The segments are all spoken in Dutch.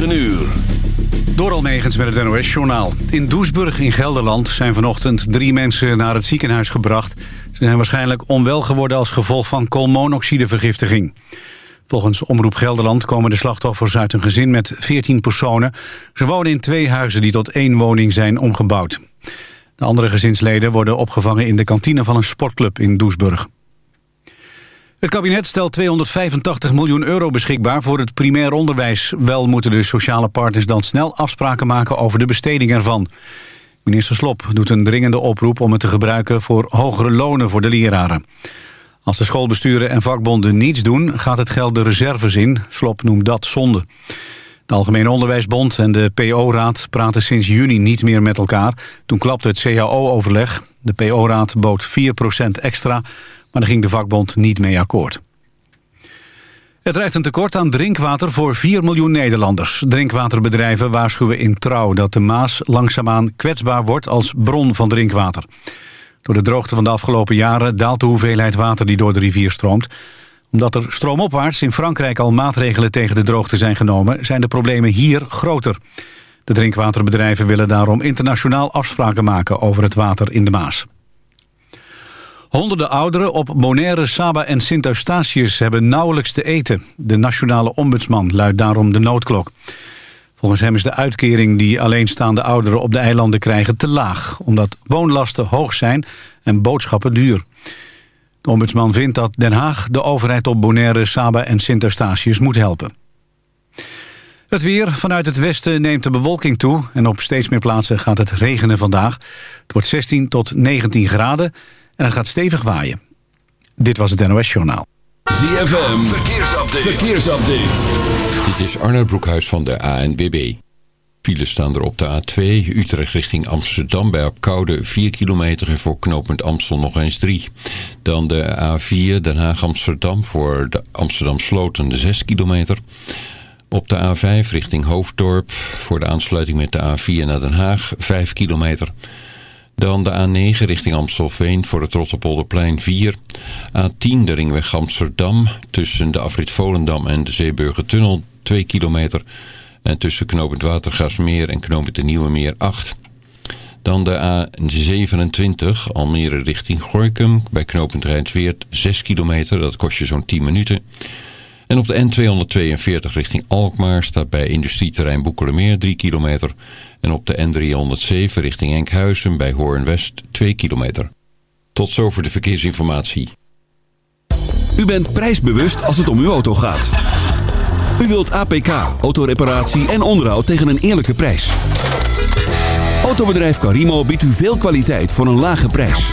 9 uur. Door met het NOS-journaal. In Doesburg in Gelderland zijn vanochtend drie mensen naar het ziekenhuis gebracht. Ze zijn waarschijnlijk onwel geworden als gevolg van koolmonoxidevergiftiging. Volgens Omroep Gelderland komen de slachtoffers uit een gezin met 14 personen. Ze wonen in twee huizen die tot één woning zijn omgebouwd. De andere gezinsleden worden opgevangen in de kantine van een sportclub in Doesburg. Het kabinet stelt 285 miljoen euro beschikbaar voor het primair onderwijs. Wel moeten de sociale partners dan snel afspraken maken over de besteding ervan. Minister Slop doet een dringende oproep om het te gebruiken voor hogere lonen voor de leraren. Als de schoolbesturen en vakbonden niets doen, gaat het geld de reserves in. Slop noemt dat zonde. De Algemene Onderwijsbond en de PO-raad praten sinds juni niet meer met elkaar. Toen klapte het CAO-overleg. De PO-raad bood 4% extra maar daar ging de vakbond niet mee akkoord. Het dreigt een tekort aan drinkwater voor 4 miljoen Nederlanders. Drinkwaterbedrijven waarschuwen in trouw dat de Maas langzaamaan kwetsbaar wordt als bron van drinkwater. Door de droogte van de afgelopen jaren daalt de hoeveelheid water die door de rivier stroomt. Omdat er stroomopwaarts in Frankrijk al maatregelen tegen de droogte zijn genomen... zijn de problemen hier groter. De drinkwaterbedrijven willen daarom internationaal afspraken maken over het water in de Maas. Honderden ouderen op Bonaire, Saba en Sint-Eustatius hebben nauwelijks te eten. De nationale ombudsman luidt daarom de noodklok. Volgens hem is de uitkering die alleenstaande ouderen op de eilanden krijgen te laag... omdat woonlasten hoog zijn en boodschappen duur. De ombudsman vindt dat Den Haag de overheid op Bonaire, Saba en Sint-Eustatius moet helpen. Het weer. Vanuit het westen neemt de bewolking toe... en op steeds meer plaatsen gaat het regenen vandaag. Het wordt 16 tot 19 graden en het gaat stevig waaien. Dit was het NOS Journaal. ZFM, verkeersupdate. verkeersupdate. Dit is Arnold Broekhuis van de ANWB. Files staan er op de A2, Utrecht richting Amsterdam bij Apkoude 4 kilometer en voor knooppunt Amstel nog eens 3. Dan de A4 Den Haag-Amsterdam voor de Amsterdam Sloten 6 kilometer. Op de A5 richting Hoofddorp voor de aansluiting met de A4 naar Den Haag 5 kilometer. Dan de A9 richting Amstelveen voor het Rotterpolderplein 4. A10 de ringweg Amsterdam tussen de afrit Volendam en de Zeeburgertunnel 2 kilometer. En tussen knooppunt Watergasmeer en knooppunt de Nieuwe Meer 8. Dan de A27 Almere richting Gorkum bij knooppunt Rijnsweert 6 kilometer. Dat kost je zo'n 10 minuten. En op de N242 richting Alkmaar staat bij industrieterrein Boekelemeer 3 kilometer. En op de N307 richting Enkhuizen bij Hoorn-West 2 kilometer. Tot zover de verkeersinformatie. U bent prijsbewust als het om uw auto gaat. U wilt APK, autoreparatie en onderhoud tegen een eerlijke prijs. Autobedrijf Carimo biedt u veel kwaliteit voor een lage prijs.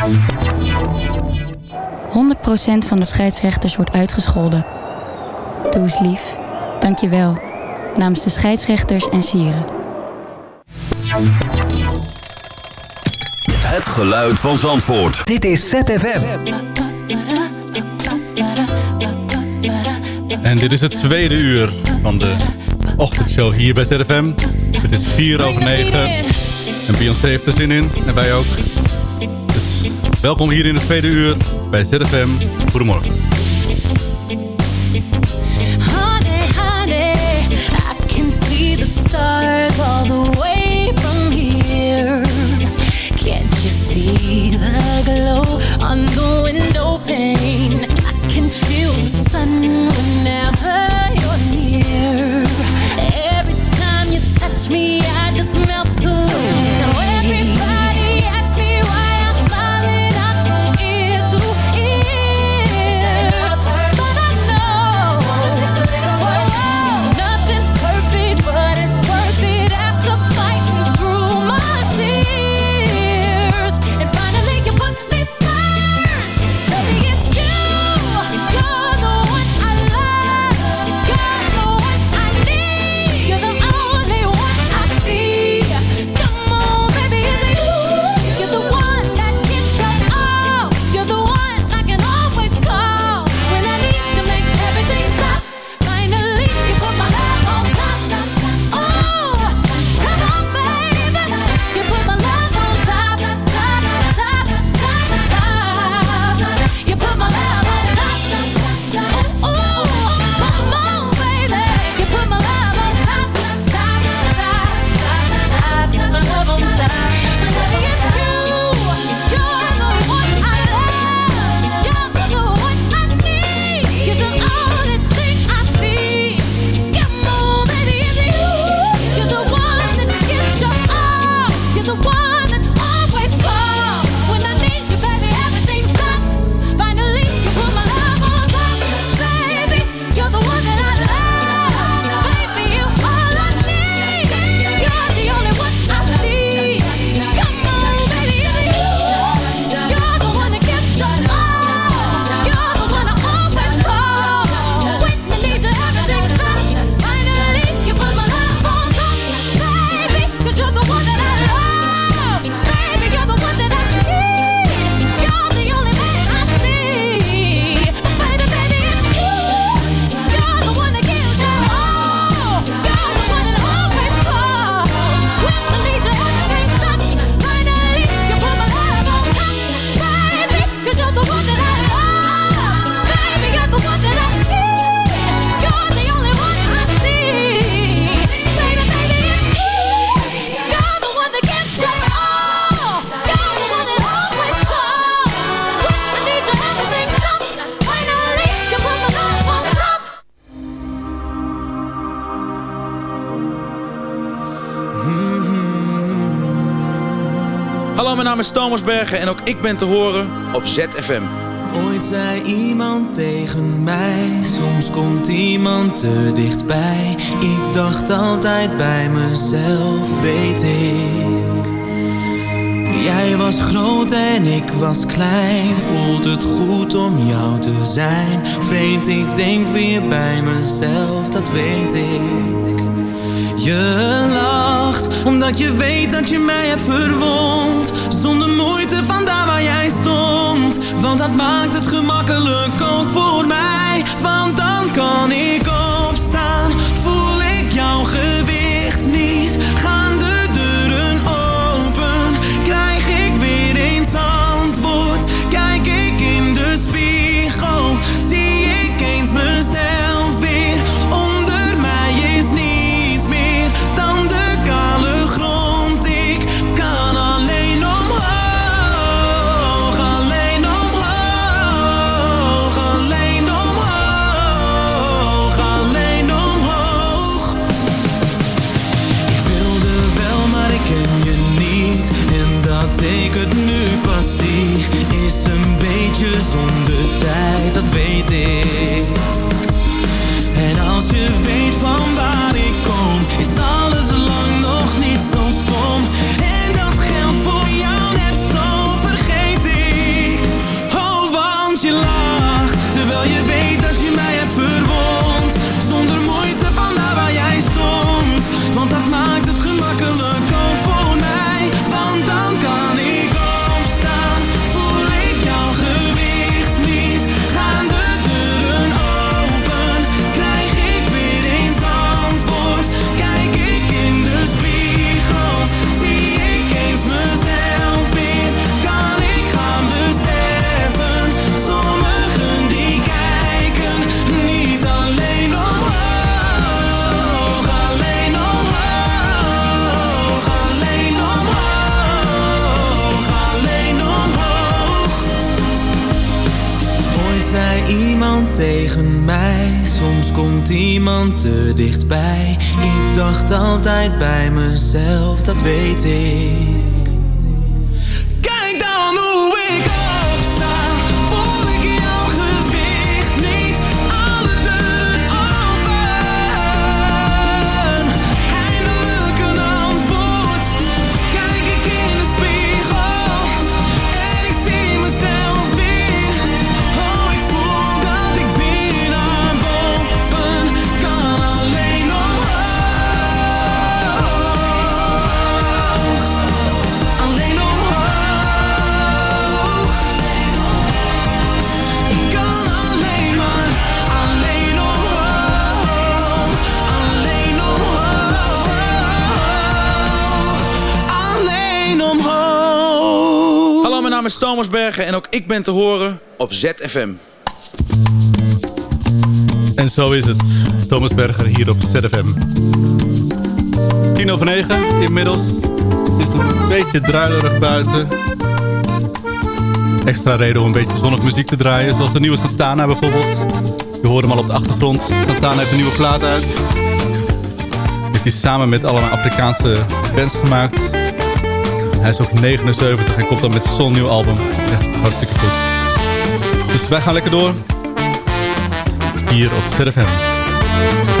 100% van de scheidsrechters wordt uitgescholden. Doe eens lief. Dank je wel. Namens de scheidsrechters en sieren. Het geluid van Zandvoort. Dit is ZFM. En dit is het tweede uur van de ochtendshow hier bij ZFM. Het is 4 over 9. En Beyoncé heeft er zin in. En wij ook. Welkom hier in het tweede uur bij ZFM. Goedemorgen. Is Thomas Bergen en ook ik ben te horen op ZFM. Ooit zei iemand tegen mij, soms komt iemand te dichtbij. Ik dacht altijd bij mezelf, weet ik. Jij was groot en ik was klein, voelt het goed om jou te zijn. Vreemd, ik denk weer bij mezelf, dat weet ik. Je lacht, omdat je weet dat je mij hebt verwond. Zonder moeite van daar waar jij stond. Want dat maakt het gemakkelijk ook voor mij. Want dan kan ik opstaan, tegen mij, soms komt iemand te dichtbij. Ik dacht altijd bij mezelf, dat weet ik. Is Thomas Bergen en ook ik ben te horen op ZFM. En zo is het. Thomas Berger hier op ZFM. 10 over 9 inmiddels. Het is een beetje druilerig buiten. Extra reden om een beetje zonnig muziek te draaien. Zoals de nieuwe Santana bijvoorbeeld. Je hoort hem al op de achtergrond. Santana heeft een nieuwe plaat uit. Heeft hij samen met allemaal Afrikaanse bands gemaakt. Hij is ook 79 en komt dan met zo'n nieuw album. Echt hartstikke goed. Dus wij gaan lekker door. Hier op ZFM.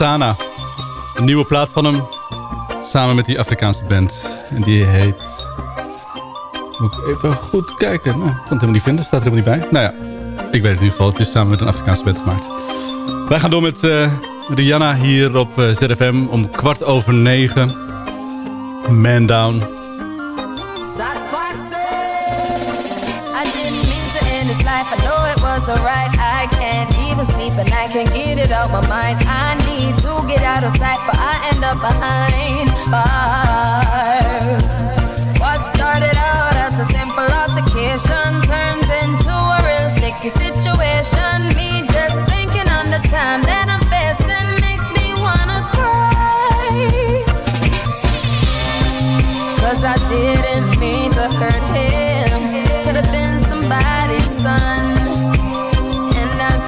Santana. Een nieuwe plaat van hem. Samen met die Afrikaanse band. En die heet... Moet ik even goed kijken. Nou, ik kan het helemaal niet vinden. Staat er helemaal niet bij. Nou ja, ik weet het in ieder geval. Het is samen met een Afrikaanse band gemaakt. Wij gaan door met eh, Rihanna hier op eh, ZFM om kwart over negen. Man Down. I this life. I know it was alright. Even sleep and I can't get it out my mind. I need to get out of sight, but I end up behind bars. What started out as a simple altercation turns into a real sticky situation. Me just thinking on the time that I'm facing makes me wanna cry. Cause I didn't mean to hurt him. Could have been somebody's son.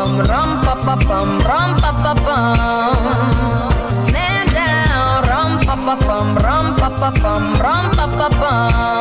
Pa pa bum, rum pa pa bum, rum pa pa bum. Man down, rum pa pa bum, rum pa pa bum, rum pa pa bum.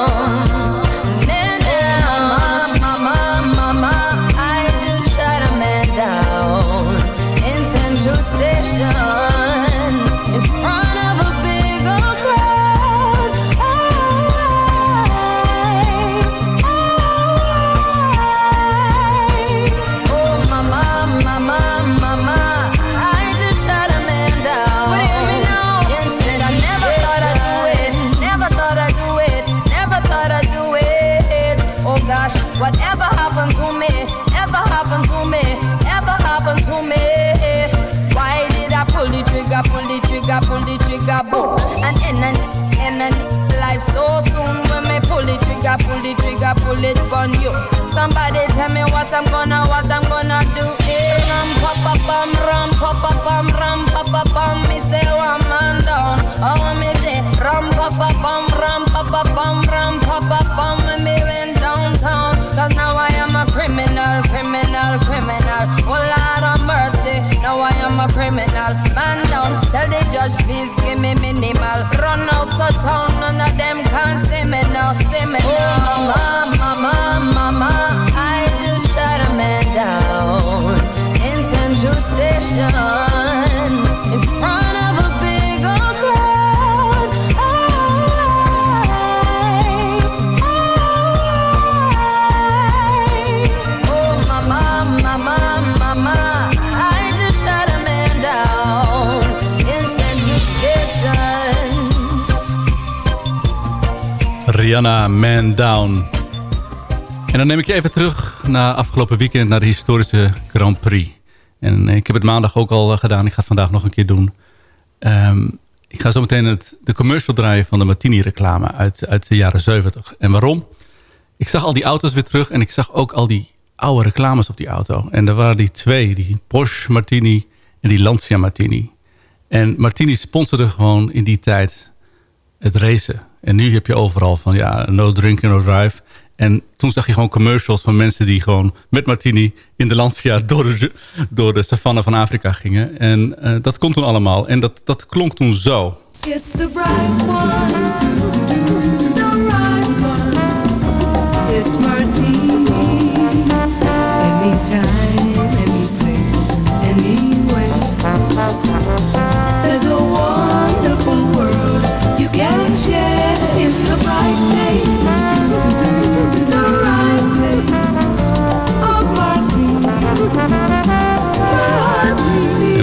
Pull the trigger, boom? And in and life so soon when me pull the trigger, pull the trigger, pull it on you. Somebody tell me what I'm gonna, what I'm gonna do. Hey, ram pa pa bum, ram pa pa bum, ram pa pa bum. Me say one man down. Oh me say ram pa pa bum, ram pa pa bum, ram pa pa bum. And me went downtown. Cause now I am a criminal, criminal, criminal. Oh of mercy, now I am a criminal. Man down, tell the judge please give me minimal. Run out of town, none of them can see me now, see me. Oh mama, mama, mama, I just shot a man down in Central Station in front Rihanna, Man Down. En dan neem ik je even terug naar afgelopen weekend... naar de historische Grand Prix. En ik heb het maandag ook al eh, gedaan. Ik ga het vandaag nog een keer doen. Ehm, ik ga zo meteen het, de commercial draaien van de Martini-reclame uit, uit de jaren 70. En waarom? Ik zag al die auto's weer terug en ik zag ook al die oude reclames op die auto. En er waren die twee, die Porsche Martini en die Lancia Martini. En Martini sponsorde gewoon in die tijd het racen. En nu heb je overal van ja, no drink, no drive. En toen zag je gewoon commercials van mensen die gewoon met Martini in de Lancia door de, door de savanne van Afrika gingen. En uh, dat kon toen allemaal. En dat, dat klonk toen zo.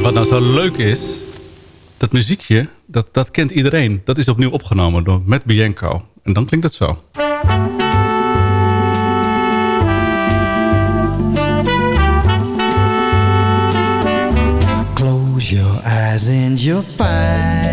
Wat nou zo leuk is, dat muziekje, dat, dat kent iedereen. Dat is opnieuw opgenomen door Matt Bianco. En dan klinkt het zo. Close your eyes and you'll find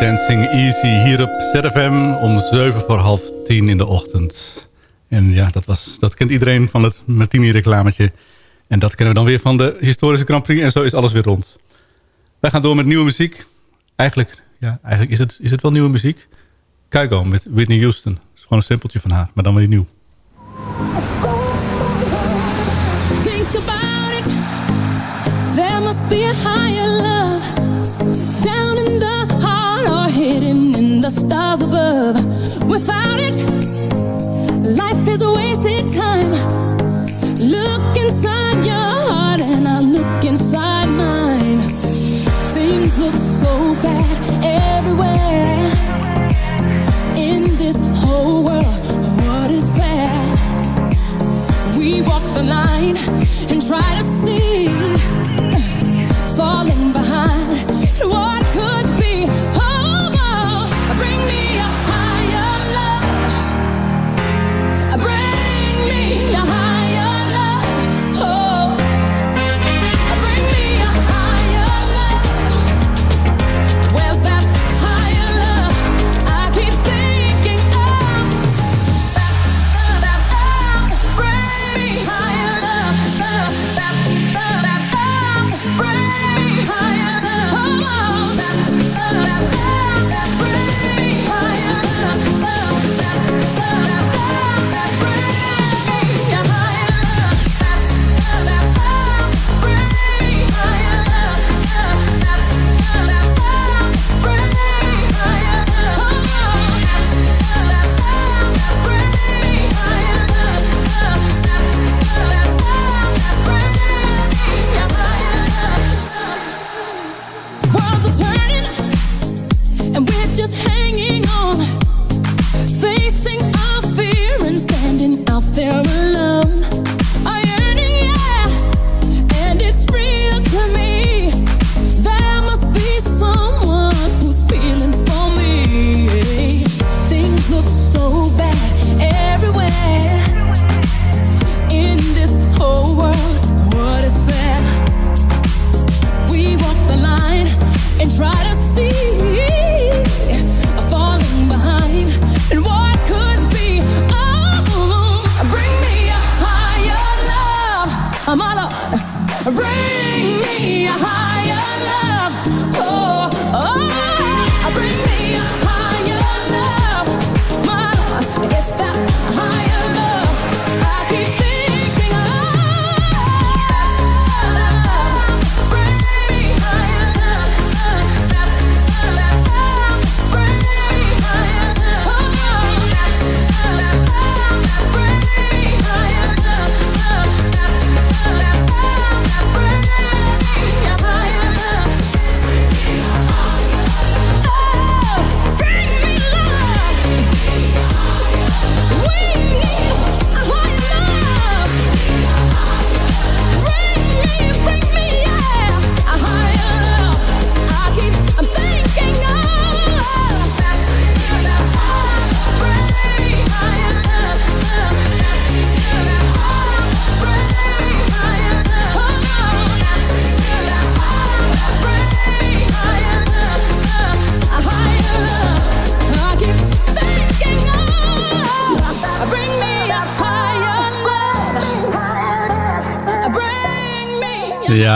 Dancing Easy hier op ZFM om 7 voor half 10 in de ochtend. En ja, dat, was, dat kent iedereen van het Martini-reclametje. En dat kennen we dan weer van de historische Grand Prix. En zo is alles weer rond. Wij gaan door met nieuwe muziek. Eigenlijk, ja, eigenlijk is, het, is het wel nieuwe muziek. Kygo met Whitney Houston. Het is gewoon een simpeltje van haar, maar dan weer nieuw. Try to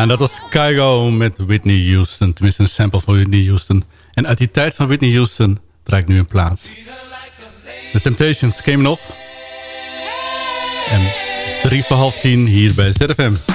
En dat was Kygo met Whitney Houston. Tenminste, een sample van Whitney Houston. En uit die tijd van Whitney Houston draai ik nu een plaat. The Temptations, hem nog? En het is drie voor half tien hier bij ZFM.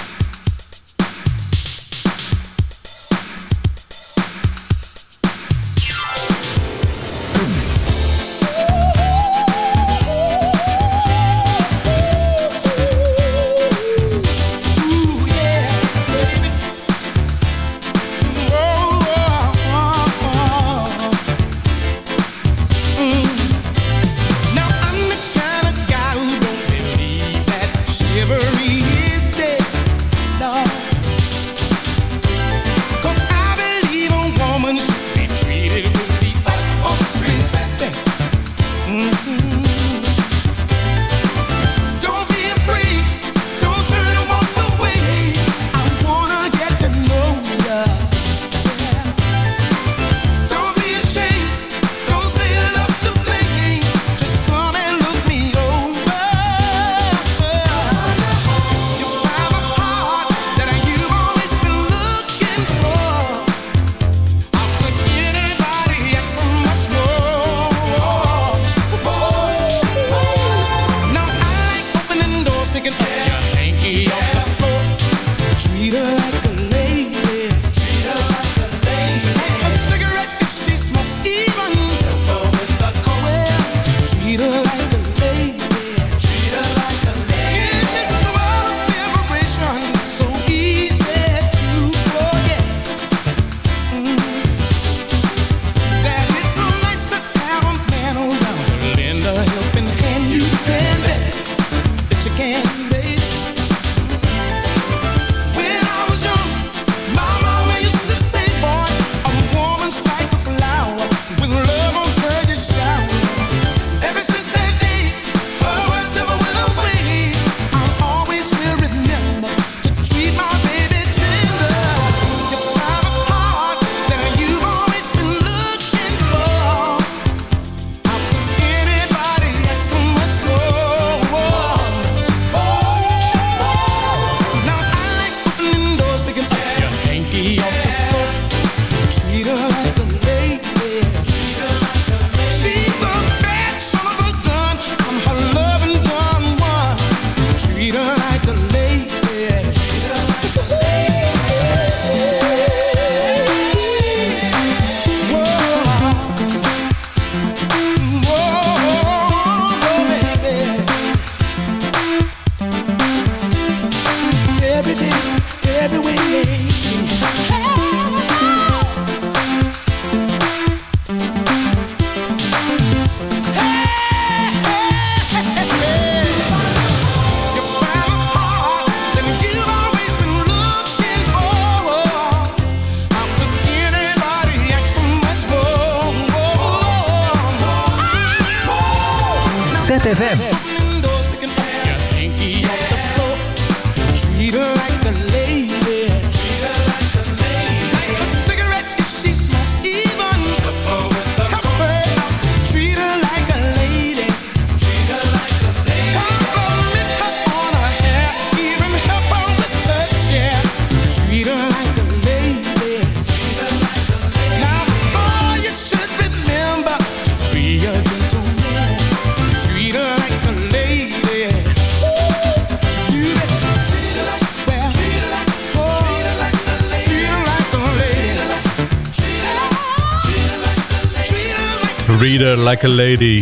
Like a Lady.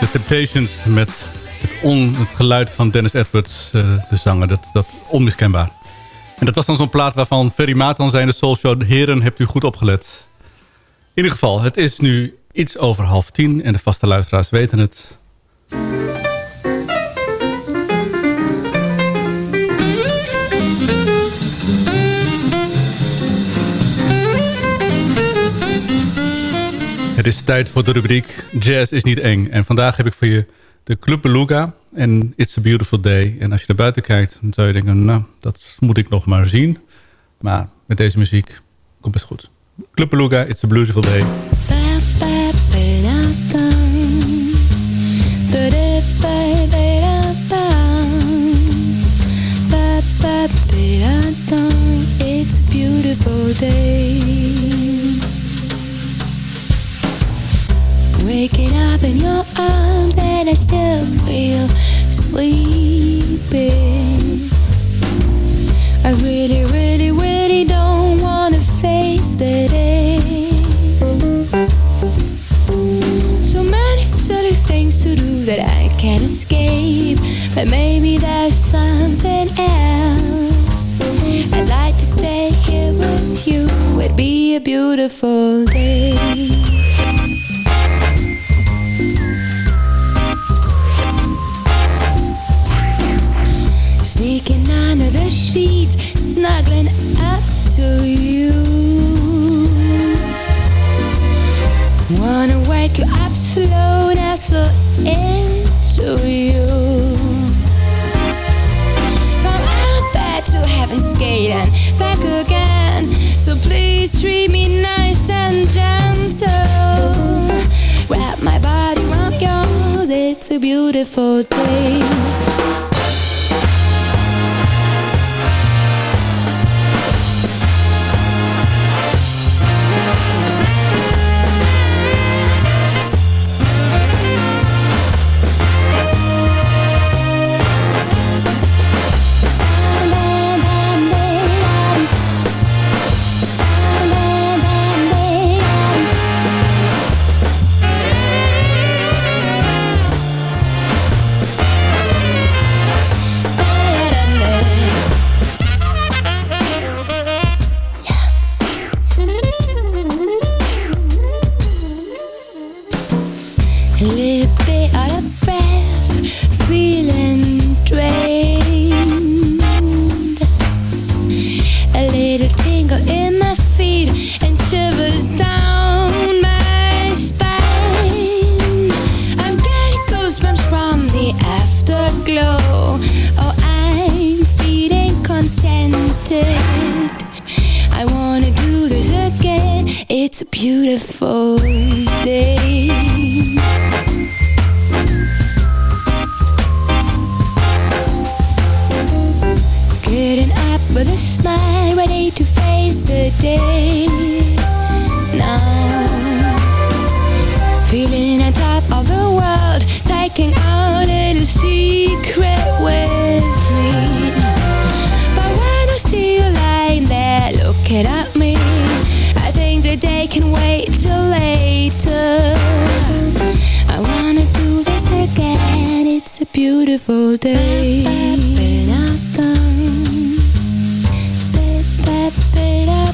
The Temptations met het, on, het geluid van Dennis Edwards, eh, de zanger. Dat, dat onmiskenbaar. En dat was dan zo'n plaat waarvan Ferry Maat zei in de Soul Show... Heren, hebt u goed opgelet. In ieder geval, het is nu iets over half tien... en de vaste luisteraars weten het. Het is tijd voor de rubriek Jazz is niet eng. En vandaag heb ik voor je de Club Beluga en It's a Beautiful Day. En als je naar buiten kijkt, dan zou je denken... nou, dat moet ik nog maar zien. Maar met deze muziek komt best goed. Club Beluga, It's a Beautiful Day. It's a beautiful day. In your arms and I still feel sleepy. I really, really, really don't wanna face the day. So many silly things to do that I can't escape. But maybe there's something else. I'd like to stay here with you. It'd be a beautiful day. Sneaking under the sheets, snuggling up to you. Wanna wake you up slow, nestle into you. From out of bed to heaven skating back again. So please treat me nice and gentle. Wrap my body around yours, it's a beautiful day.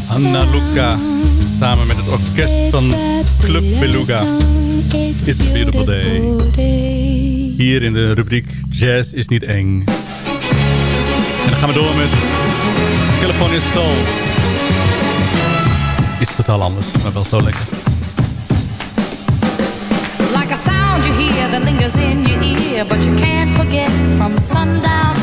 Anna Luca, samen met het orkest van Club Beluga. It's a beautiful day. Hier in de rubriek Jazz is niet eng. En dan gaan we door met California Soul. Is totaal anders, maar wel zo lekker. Like a sound you hear that lingers in your ear, but you can't forget from sundown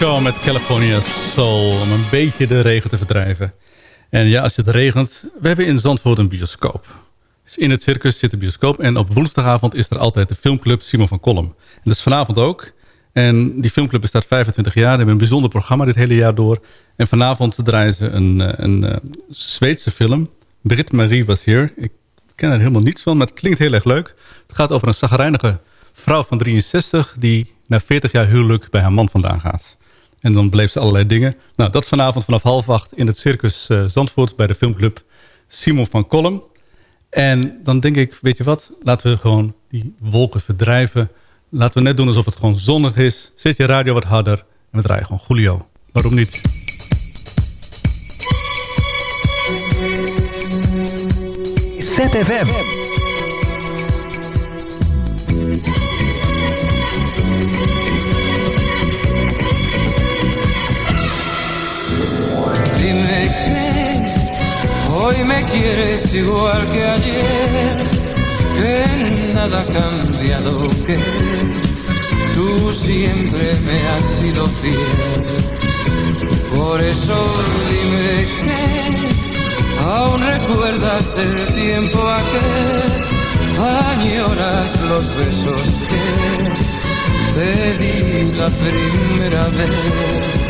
Met California Soul. Om een beetje de regen te verdrijven. En ja, als het regent... We hebben in Zandvoort een bioscoop. Dus in het circus zit een bioscoop. En op woensdagavond is er altijd de filmclub Simon van Kolm. En dat is vanavond ook. En die filmclub bestaat 25 jaar. Ze hebben een bijzonder programma dit hele jaar door. En vanavond draaien ze een, eh, een, eh, Zweedse film. Britt Marie was hier. Ik ken er helemaal niets van, maar het klinkt heel erg leuk. Het gaat over een zagrijnige vrouw van 63... die na 40 jaar huwelijk bij haar man vandaan gaat. En dan beleeft ze allerlei dingen. Nou, dat vanavond vanaf half acht in het Circus eh, Zandvoort... bij de filmclub Simon van Kolm. En dan denk ik, weet je wat? Laten we gewoon die wolken verdrijven. Laten we net doen alsof het gewoon zonnig is. Zet je radio wat harder en we draaien gewoon Julio. Waarom niet? ZFM. Hoy me quieres igual que ayer, que nada ha cambiado, que tú siempre me has sido fiel. Por eso dime que aún recuerdas el tiempo aquel, añoras los besos que te di la primera vez.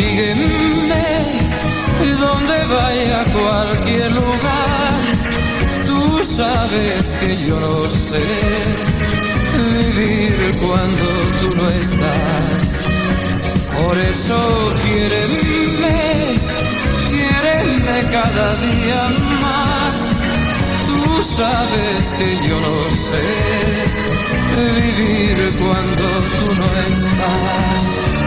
Sígueme donde vaya a cualquier lugar. Tú sabes que yo no sé vivir cuando tú no estás. Por eso quiéreme, quiéreme cada día más. Tú sabes que yo no sé vivir cuando tú no estás.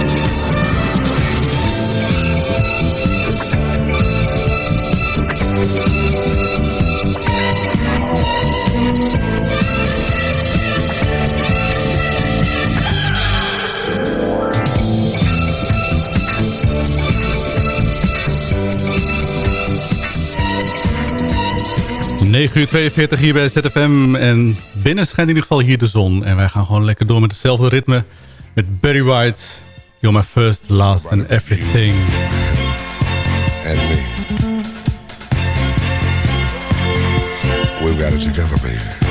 Negen uur 42 hier bij ZFM. En binnen schijnt in ieder geval hier de zon. En wij gaan gewoon lekker door met hetzelfde ritme. Met Barry White. You're my first, last and everything. and. We've got it together, baby.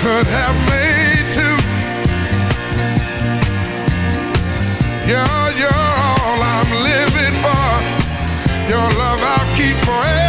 Could have made two. You're, you're all I'm living for. Your love I'll keep forevermore.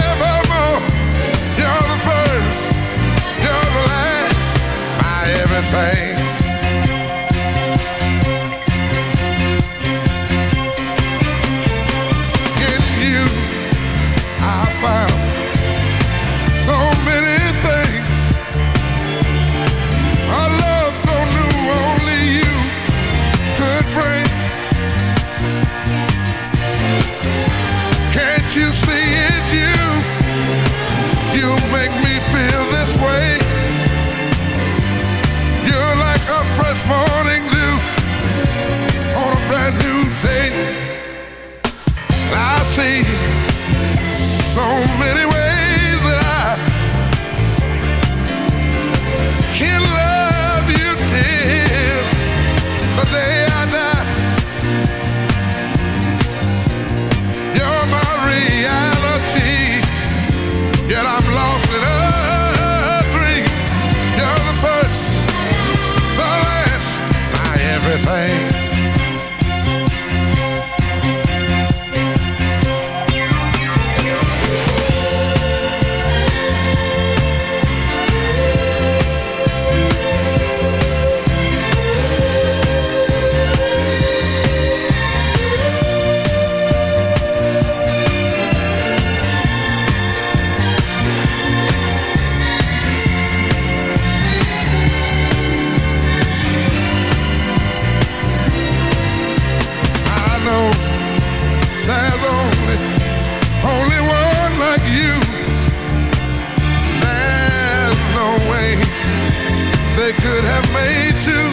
Could have made two.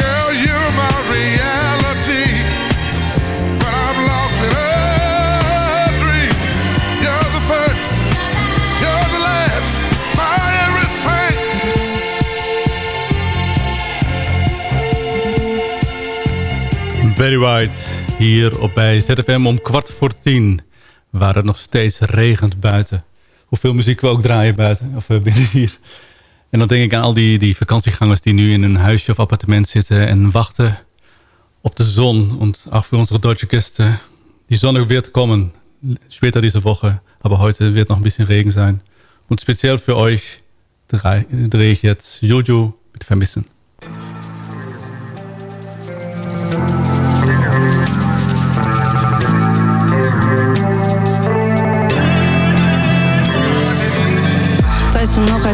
Girl, you're my reality, but I'm lost in a dream. You're the first, you're the last, my everything. Barry White hier op bij ZFM om kwart voor tien. Waar het nog steeds regent buiten. Hoeveel muziek we ook draaien buiten. Of eh, binnen hier. En dan denk ik aan al die, die vakantiegangers die nu in een huisje of appartement zitten. En wachten op de zon. Want auch für unsere deutsche Gäste. Die Sonne wird kommen. Später diese Woche. Aber heute wird noch ein bisschen Regen sein. Und speziell für euch drehe dreh ich jetzt Jojo mit Vermissen.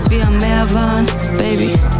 Als wir am Meer waren, Baby?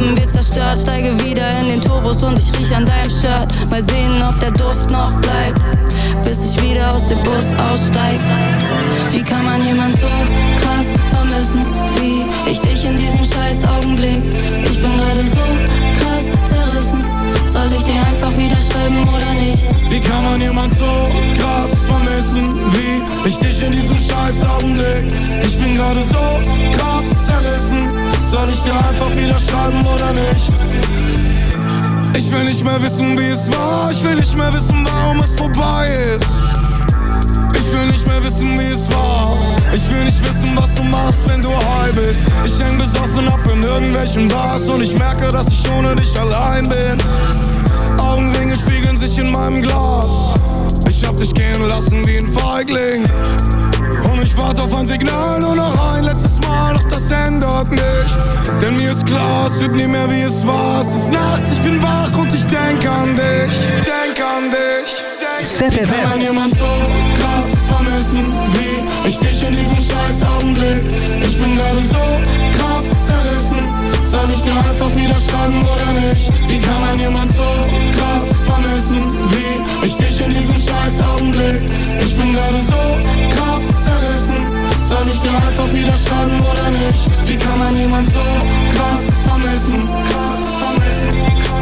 wir zerstört. Steige wieder in den Turbos und ich riech an deinem Shirt. Mal sehen, ob der Duft noch bleibt, bis ich wieder aus dem Bus aussteig. Wie kann man jemand so krass vermissen, wie ich dich in diesem scheiß Augenblick? Ich bin gerade so ich dir einfach wieder schreiben oder nicht? Wie kann man jemand so krass vermissen wie ich dich in diesem scheiß Augenblick? Ich bin gerade so krass zerrissen. Soll ich dir einfach wieder schreiben oder nicht? Ich will nicht mehr wissen, wie es war. Ich will nicht mehr wissen, warum es vorbei ist. Ich will nicht mehr wissen, wie es war. Ich will nicht wissen, was du machst, wenn du high bist. Ich häng besoffen ab in irgendwelchen Bars und ich merke, dass ich ohne dich allein bin. Augenringe spiegeln sich in meinem Glas. Ich hab dich gehen lassen wie ein Feigling. Und ich warte auf ein Signal, nur noch ein letztes Mal, doch das ändert nichts. Denn mir ist klar, es wird nie mehr wie es war. Es ist nachts, ich bin wach und ich denk an dich. Denk an dich. Wie kann man jemand so krass vermissen wie ich dich in diesem scheiß Augenblick? Ich bin gerade so krass. Soll ich dir einfach wieder schreiben oder nicht? Wie kann man jemand so krass vermissen wie ich dich in diesem scheiß Augenblick? Ich bin gerade so krass zerrissen. Soll ich dir einfach wieder schreiben oder nicht? Wie kann man jemand so krass vermissen? Krass vermissen.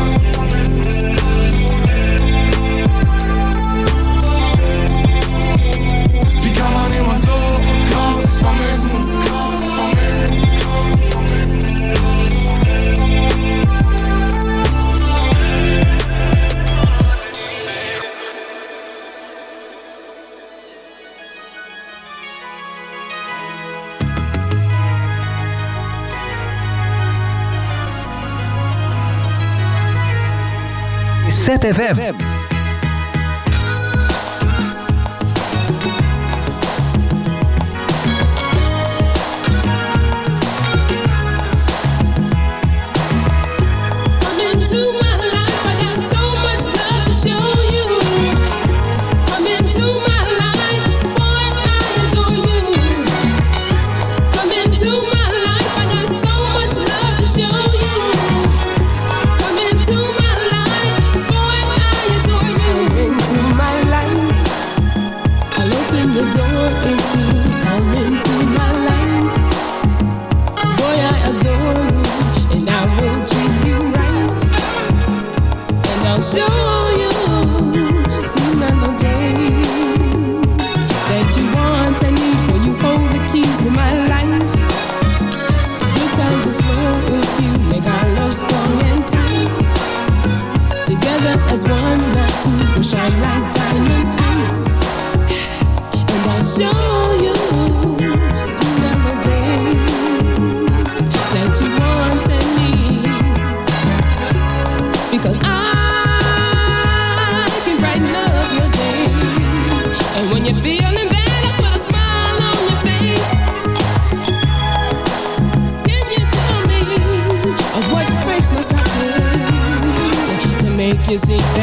ZFM. To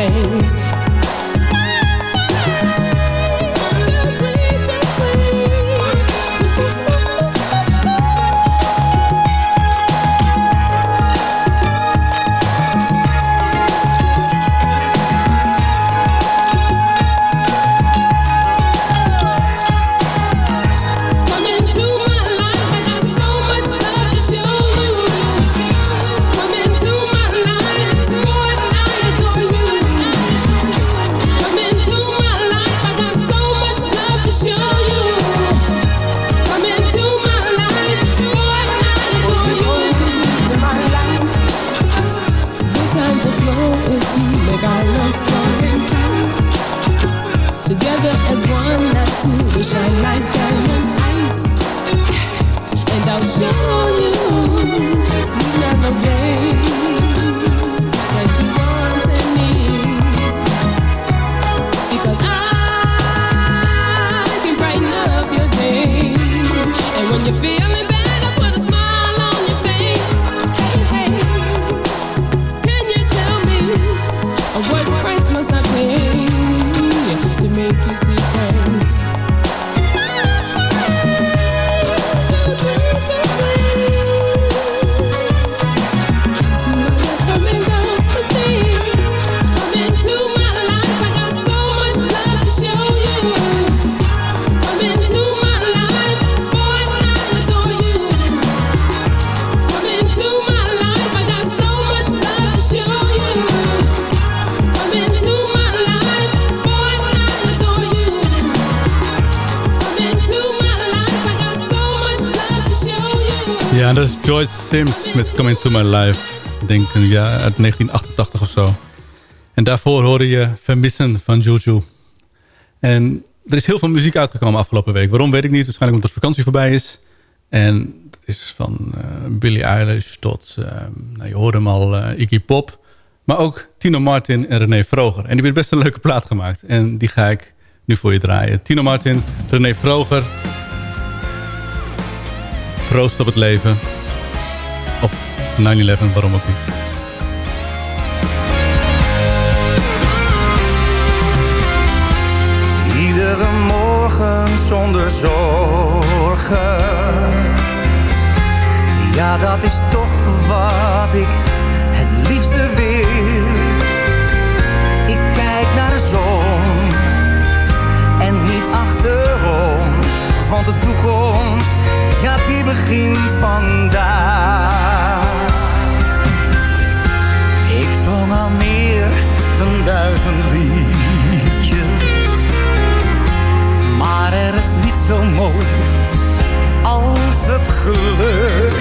Come Into My Life. Ik denk een jaar uit 1988 of zo. En daarvoor hoorde je Vermissen van Juju. En er is heel veel muziek uitgekomen afgelopen week. Waarom weet ik niet. Waarschijnlijk omdat vakantie voorbij is. En het is van eh Billie Eilish tot... eh, nou, je hoorde hem al, eh, Iggy Pop. Maar ook Tino Martin en René Vroger. En die hebben best een leuke plaat gemaakt. En die ga ik nu voor je draaien. Tino Martin, René Vroger. Proost op het leven. Op 9-11, waarom ook niet. Iedere morgen zonder zorgen. Ja, dat is toch wat ik het liefste wil. Ik kijk naar de zon en niet achterom. Want de toekomst, ja, die begint vandaag. Ik zong al meer dan duizend liedjes. Maar er is niet zo mooi als het geluk.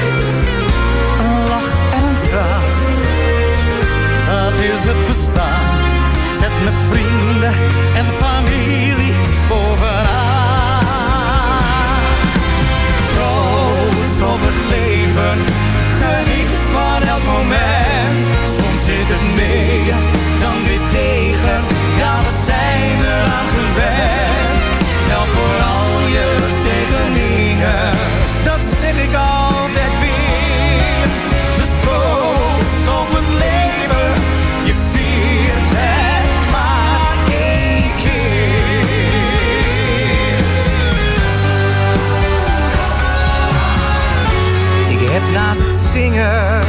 Een lach en een traan, dat is het bestaan. Zet mijn vrienden en familie bovenaan. Op het leven, geniet van elk moment. Soms zit het mee, dan weer tegen. Ja, we zijn eraan gewend. Tel voor al je zegeningen, dat zeg ik altijd naast het zingen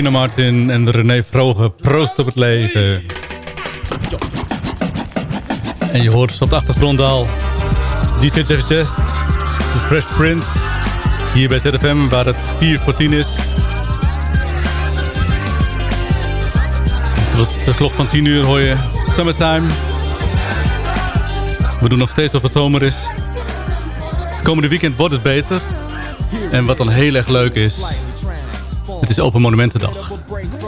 Tino Martin en René Vroger. Proost op het leven. En je hoort dus op de achtergrond al DJ de Fresh Prince. Hier bij ZFM, waar het 4 voor 10 is. Tot de klok van 10 uur hoor je Summertime. We doen nog steeds of het zomer is. Het komende weekend wordt het beter. En wat dan heel erg leuk is... Het is Open Monumentendag.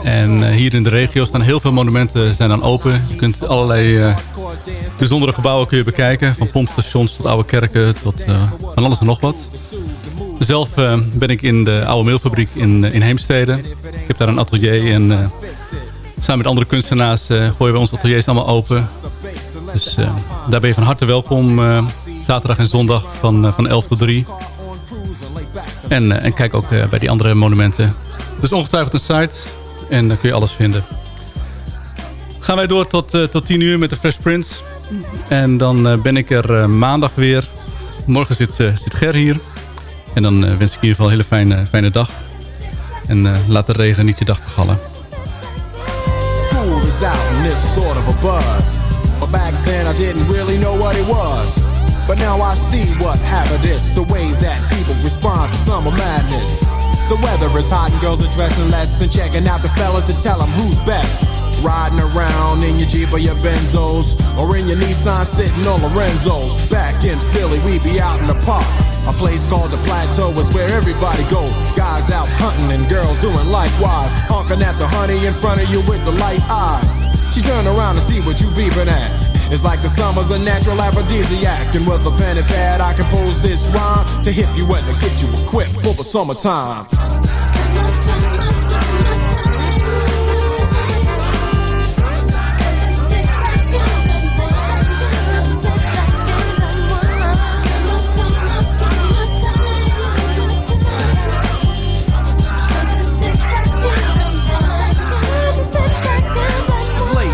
En eh, hier in de regio staan heel veel monumenten zijn dan open. Je kunt allerlei eh, bijzondere gebouwen kun je bekijken. Van pompstations tot oude kerken tot eh, van alles en nog wat. Zelf ben ik in de oude meelfabriek in, in Heemstede. Ik heb daar een atelier en samen met andere kunstenaars gooien we onze ateliers allemaal open. Dus daar ben je van harte welkom. zaterdag en zondag van, van 11 tot 3. En, en kijk ook bij die andere monumenten. Dus ongetwijfeld een site en daar kun je alles vinden. Gaan wij door tot, eh, tot 10 uur met de Fresh Prince. En dan eh, ben ik er eh, maandag weer. Morgen zit, zit Ger hier. En dan wens ik in ieder geval een hele fijne, fijne dag. En laat de regen niet je dag vergallen. School is out and it's sort of a buzz. But back then I didn't really know what it was. But now I see what happened is the way that people respond to summer madness. The weather is hot and girls are dressing less and checking out the fellas to tell them who's best. Riding around in your Jeep or your Benzos or in your Nissan sitting on Lorenzo's. Back in Philly, we be out in the park. A place called the Plateau is where everybody go. Guys out hunting and girls doing likewise. Honking at the honey in front of you with the light eyes. She turn around and see what you beeping at. It's like the summer's a natural aphrodisiac. And with a pen and pad, I compose this rhyme to hip you and to get you equipped for the summertime. It's late